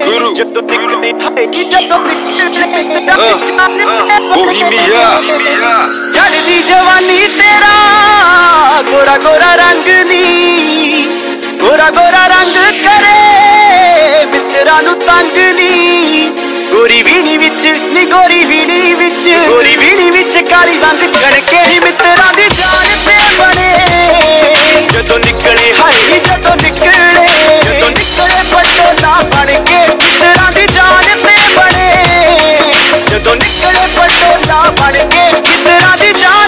Guru. ਜਦੋਂ ਨਿਕਲੇ ਹਾਏ ਜਦੋਂ ਨਿਕਲੇ Bohemia. ਚੜਦੀ ਜਵਾਨੀ ਤੇਰਾ, ਗੋਰਾ ਗੋਰਾ ਰੰਗ ਨੀ ਗੋਰਾ ਗੋਰਾ ਰੰਗ ਕਰੇ ਮਿੱਤਰਾਂ ਨੂੰ ਤੰਗ ਨੀ ਗੋਰੀ ਵੀਣੀ ਵਿੱਚ ਨੀ ਗੋਰੀ ਵੀਣੀ ਵਿੱਚ ਗੋਰੀ ਵੀਣੀ ਵਿੱਚ ਕਾਲੀ ਵੰਗ ਛੜਕੇ ਨੀ ਮਿੱਤਰਾਂ ਦੀ ਜਾਨ ਪਟੋਲਾ ਬਣ ਕੇ ਮਿੱਤਰਾਂ ਦੀ ਜਾਨ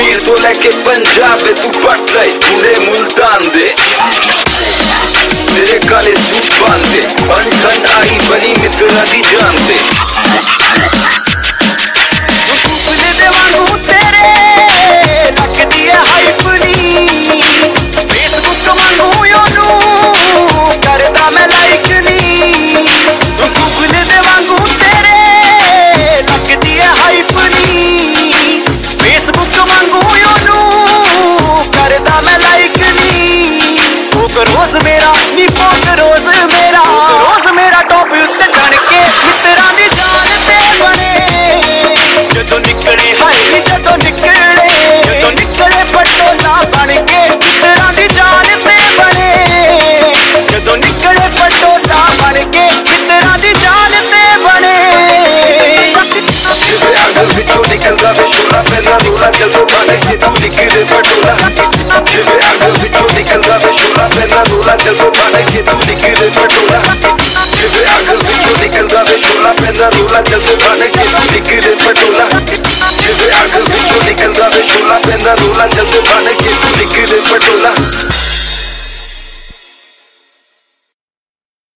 पीर तो लेके पंजाब तू पट रही पूरे मुल्तान रोला जल्द बन के दिखरे पटोला